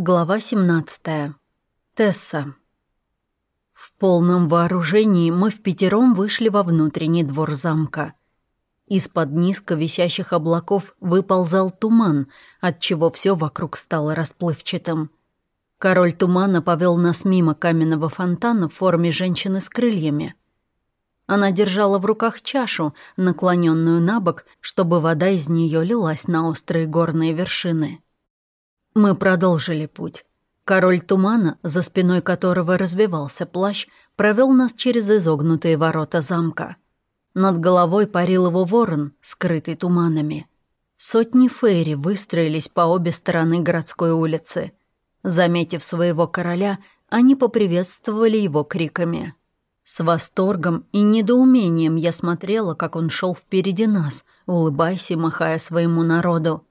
Глава 17. Тесса. В полном вооружении мы в пятером вышли во внутренний двор замка. Из-под низко висящих облаков выползал туман, отчего все вокруг стало расплывчатым. Король тумана повел нас мимо каменного фонтана в форме женщины с крыльями. Она держала в руках чашу, наклоненную на бок, чтобы вода из нее лилась на острые горные вершины. Мы продолжили путь. Король тумана, за спиной которого развивался плащ, провел нас через изогнутые ворота замка. Над головой парил его ворон, скрытый туманами. Сотни фейри выстроились по обе стороны городской улицы. Заметив своего короля, они поприветствовали его криками. С восторгом и недоумением я смотрела, как он шел впереди нас, улыбаясь и махая своему народу.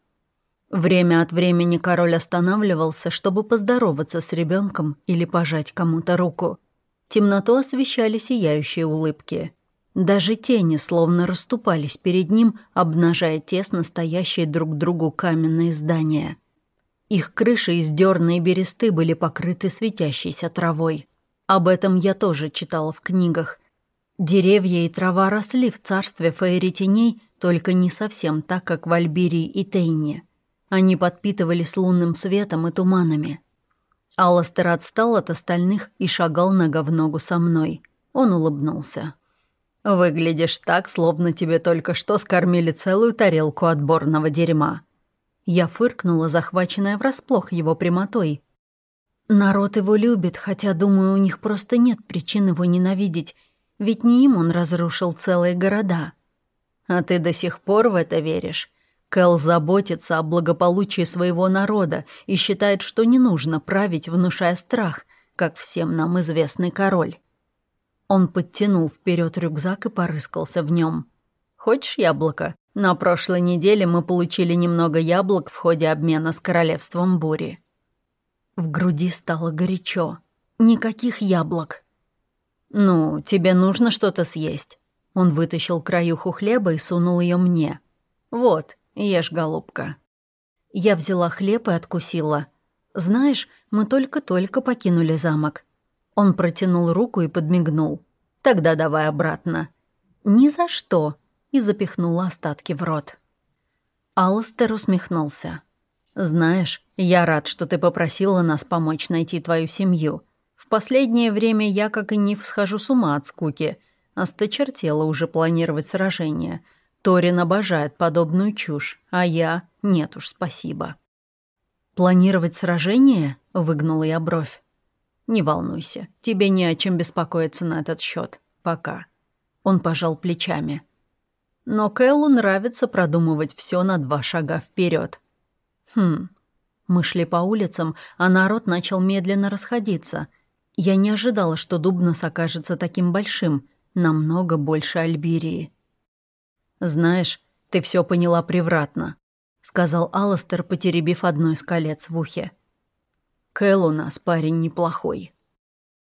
Время от времени король останавливался, чтобы поздороваться с ребенком или пожать кому-то руку. Темноту освещали сияющие улыбки. Даже тени словно расступались перед ним, обнажая тесно стоящие друг другу каменные здания. Их крыши из дерна и бересты были покрыты светящейся травой. Об этом я тоже читала в книгах. Деревья и трава росли в царстве фаэри теней, только не совсем так, как в Альбирии и Тейне. Они подпитывались лунным светом и туманами. Алластер отстал от остальных и шагал нога в ногу со мной. Он улыбнулся. «Выглядишь так, словно тебе только что скормили целую тарелку отборного дерьма». Я фыркнула, захваченная врасплох его прямотой. «Народ его любит, хотя, думаю, у них просто нет причин его ненавидеть, ведь не им он разрушил целые города». «А ты до сих пор в это веришь?» Кэл заботится о благополучии своего народа и считает, что не нужно править, внушая страх, как всем нам известный король. Он подтянул вперед рюкзак и порыскался в нем. «Хочешь яблоко? На прошлой неделе мы получили немного яблок в ходе обмена с королевством бури». В груди стало горячо. Никаких яблок. «Ну, тебе нужно что-то съесть». Он вытащил краюху хлеба и сунул ее мне. «Вот, «Ешь, голубка». Я взяла хлеб и откусила. «Знаешь, мы только-только покинули замок». Он протянул руку и подмигнул. «Тогда давай обратно». «Ни за что!» и запихнула остатки в рот. Алластер усмехнулся. «Знаешь, я рад, что ты попросила нас помочь найти твою семью. В последнее время я, как и Ниф, схожу с ума от скуки. Осточертела уже планировать сражение. Торин обожает подобную чушь, а я — нет уж, спасибо. «Планировать сражение?» — выгнула я бровь. «Не волнуйся, тебе не о чем беспокоиться на этот счет. Пока». Он пожал плечами. Но Кэллу нравится продумывать все на два шага вперед. Хм. Мы шли по улицам, а народ начал медленно расходиться. Я не ожидала, что Дубнос окажется таким большим, намного больше Альбирии. «Знаешь, ты все поняла превратно», — сказал Алластер, потеребив одно из колец в ухе. «Кэл у нас парень неплохой».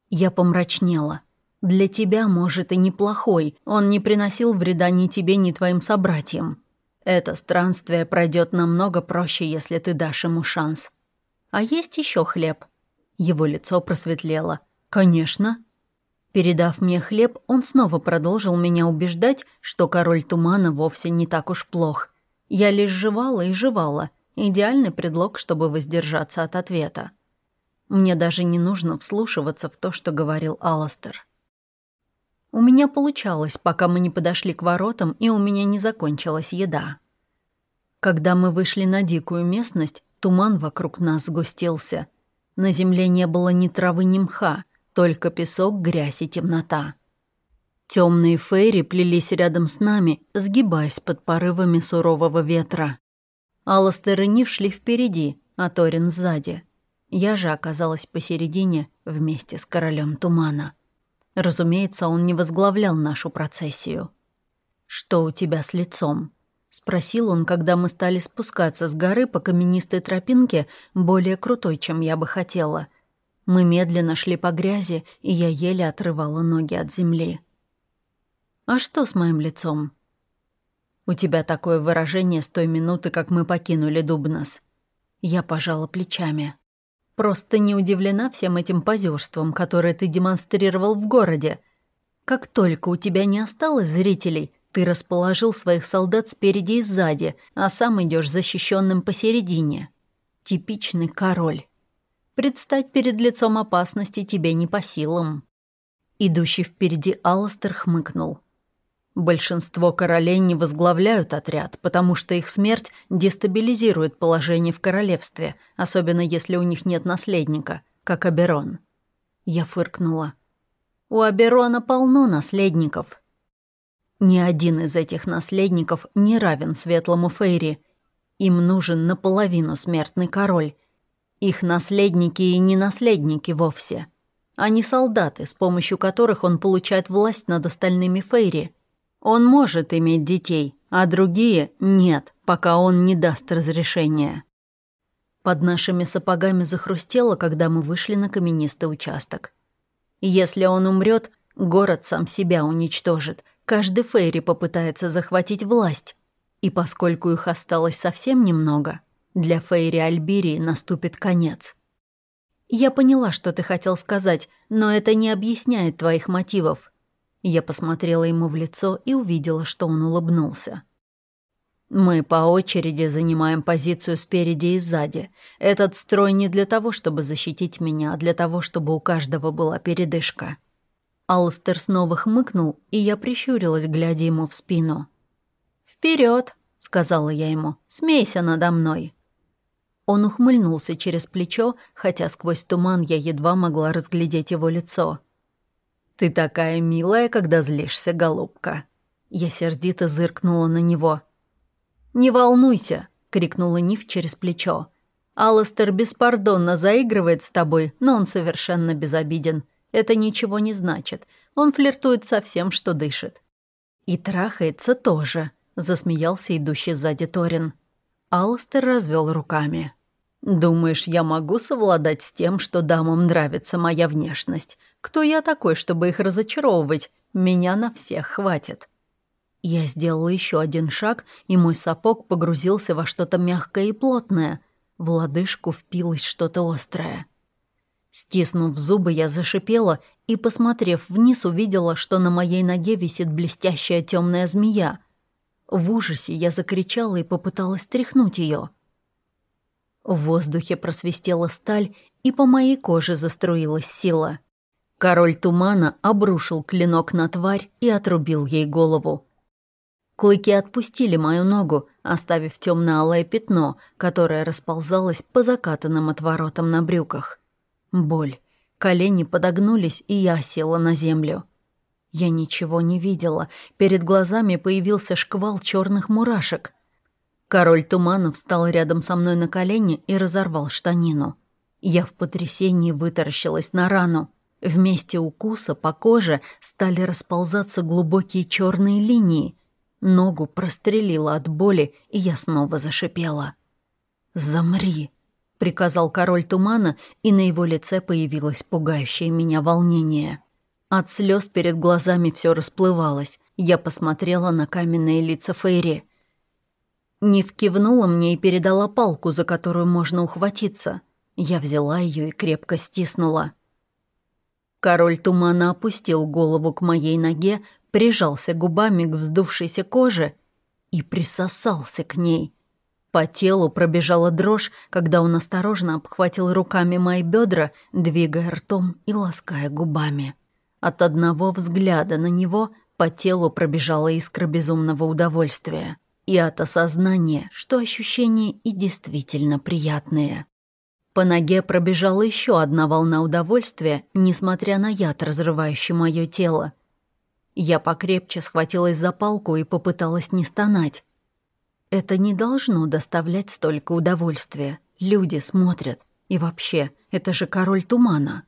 Я помрачнела. «Для тебя, может, и неплохой. Он не приносил вреда ни тебе, ни твоим собратьям. Это странствие пройдет намного проще, если ты дашь ему шанс. А есть еще хлеб?» Его лицо просветлело. «Конечно», Передав мне хлеб, он снова продолжил меня убеждать, что король тумана вовсе не так уж плох. Я лишь жевала и жевала. Идеальный предлог, чтобы воздержаться от ответа. Мне даже не нужно вслушиваться в то, что говорил Аластер. У меня получалось, пока мы не подошли к воротам, и у меня не закончилась еда. Когда мы вышли на дикую местность, туман вокруг нас сгустился. На земле не было ни травы, ни мха — только песок, грязь и темнота. Темные фейри плелись рядом с нами, сгибаясь под порывами сурового ветра. Алластер и Нив шли впереди, а Торин сзади. Я же оказалась посередине вместе с королем тумана. Разумеется, он не возглавлял нашу процессию. «Что у тебя с лицом?» — спросил он, когда мы стали спускаться с горы по каменистой тропинке, более крутой, чем я бы хотела — мы медленно шли по грязи, и я еле отрывала ноги от земли. «А что с моим лицом?» «У тебя такое выражение с той минуты, как мы покинули Дубнос». Я пожала плечами. Просто не удивлена всем этим позерством, которое ты демонстрировал в городе. Как только у тебя не осталось зрителей, ты расположил своих солдат спереди и сзади, а сам идешь защищенным посередине. Типичный король. Предстать перед лицом опасности тебе не по силам. Идущий впереди Алластер хмыкнул. Большинство королей не возглавляют отряд, потому что их смерть дестабилизирует положение в королевстве, особенно если у них нет наследника, как Аберон. Я фыркнула. У Аберона полно наследников. Ни один из этих наследников не равен светлому Фейри. Им нужен наполовину смертный король. Их наследники и не наследники вовсе. Они солдаты, с помощью которых он получает власть над остальными Фейри – он может иметь детей, а другие нет, пока он не даст разрешения. Под нашими сапогами захрустело, когда мы вышли на каменистый участок. Если он умрет, город сам себя уничтожит. Каждый Фейри попытается захватить власть. И поскольку их осталось совсем немного, для Фейри Альбирии наступит конец. Я поняла, что ты хотел сказать, но это не объясняет твоих мотивов. Я посмотрела ему в лицо и увидела, что он улыбнулся. «Мы по очереди занимаем позицию спереди и сзади. Этот строй не для того, чтобы защитить меня, а для того, чтобы у каждого была передышка». Алстер снова хмыкнул, и я прищурилась, глядя ему в спину. «Вперед!» — сказала я ему. «Смейся надо мной!» Он ухмыльнулся через плечо, хотя сквозь туман я едва могла разглядеть его лицо. «Ты такая милая, когда злишься, голубка». Я сердито зыркнула на него. «Не волнуйся», — крикнула Нив через плечо. «Алластер беспардонно заигрывает с тобой, но он совершенно безобиден. Это ничего не значит. Он флиртует со всем, что дышит». «И трахается тоже», — засмеялся идущий сзади Торин. Алластер развел руками. «Думаешь, я могу совладать с тем, что дамам нравится моя внешность? Кто я такой, чтобы их разочаровывать? Меня на всех хватит». Я сделала еще один шаг, и мой сапог погрузился во что-то мягкое и плотное. В лодыжку впилось что-то острое. Стиснув зубы, я зашипела и, посмотрев вниз, увидела, что на моей ноге висит блестящая темная змея. В ужасе я закричала и попыталась тряхнуть ее. В воздухе просвистела сталь, и по моей коже заструилась сила. Король тумана обрушил клинок на тварь и отрубил ей голову. Клыки отпустили мою ногу, оставив темно-алое пятно, которое расползалось по закатанным отворотам на брюках. Боль. Колени подогнулись, и я села на землю. Я ничего не видела. Перед глазами появился шквал черных мурашек. Король Туманов встал рядом со мной на колени и разорвал штанину. Я в потрясении вытаращилась на рану. Вместе укуса по коже стали расползаться глубокие черные линии. Ногу прострелила от боли, и я снова зашипела. «Замри!» — приказал король тумана, и на его лице появилось пугающее меня волнение. От слез перед глазами все расплывалось. Я посмотрела на каменные лица Фейри — Нив кивнула мне и передала палку, за которую можно ухватиться. Я взяла ее и крепко стиснула. Король тумана опустил голову к моей ноге, прижался губами к вздувшейся коже и присосался к ней. По телу пробежала дрожь, когда он осторожно обхватил руками мои бедра, двигая ртом и лаская губами. От одного взгляда на него по телу пробежала искра безумного удовольствия и от осознания, что ощущения и действительно приятные. По ноге пробежала еще одна волна удовольствия, несмотря на яд, разрывающий мое тело. Я покрепче схватилась за палку и попыталась не стонать. Это не должно доставлять столько удовольствия. Люди смотрят. И вообще, это же король тумана.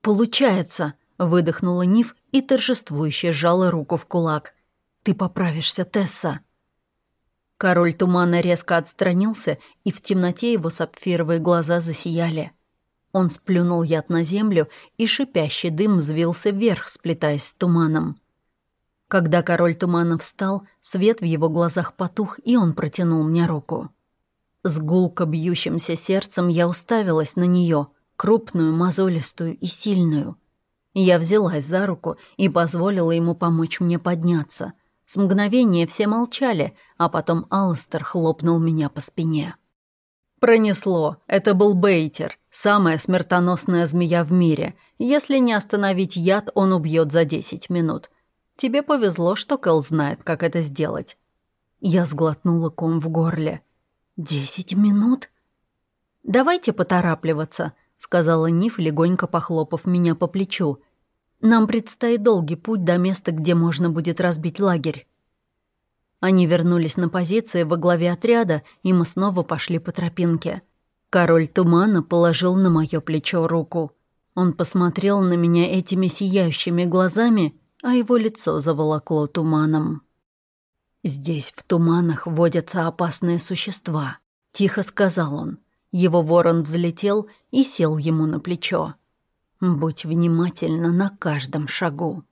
«Получается!» — выдохнула Ниф и торжествующе сжала руку в кулак. «Ты поправишься, Тесса!» Король тумана резко отстранился, и в темноте его сапфировые глаза засияли. Он сплюнул яд на землю, и шипящий дым взвился вверх, сплетаясь с туманом. Когда король тумана встал, свет в его глазах потух, и он протянул мне руку. С гулко бьющимся сердцем я уставилась на нее, крупную, мозолистую и сильную. Я взялась за руку и позволила ему помочь мне подняться. С мгновения все молчали, а потом Алластер хлопнул меня по спине. Пронесло. Это был Бейтер, самая смертоносная змея в мире. Если не остановить яд, он убьет за 10 минут. Тебе повезло, что Кэл знает, как это сделать. Я сглотнула ком в горле. «Десять минут?» «Давайте поторапливаться», — сказала Ниф, легонько похлопав меня по плечу. «Нам предстоит долгий путь до места, где можно будет разбить лагерь». Они вернулись на позиции во главе отряда, и мы снова пошли по тропинке. Король тумана положил на мое плечо руку. Он посмотрел на меня этими сияющими глазами, а его лицо заволокло туманом. «Здесь, в туманах, водятся опасные существа», — тихо сказал он. Его ворон взлетел и сел ему на плечо. «Будь внимательна на каждом шагу».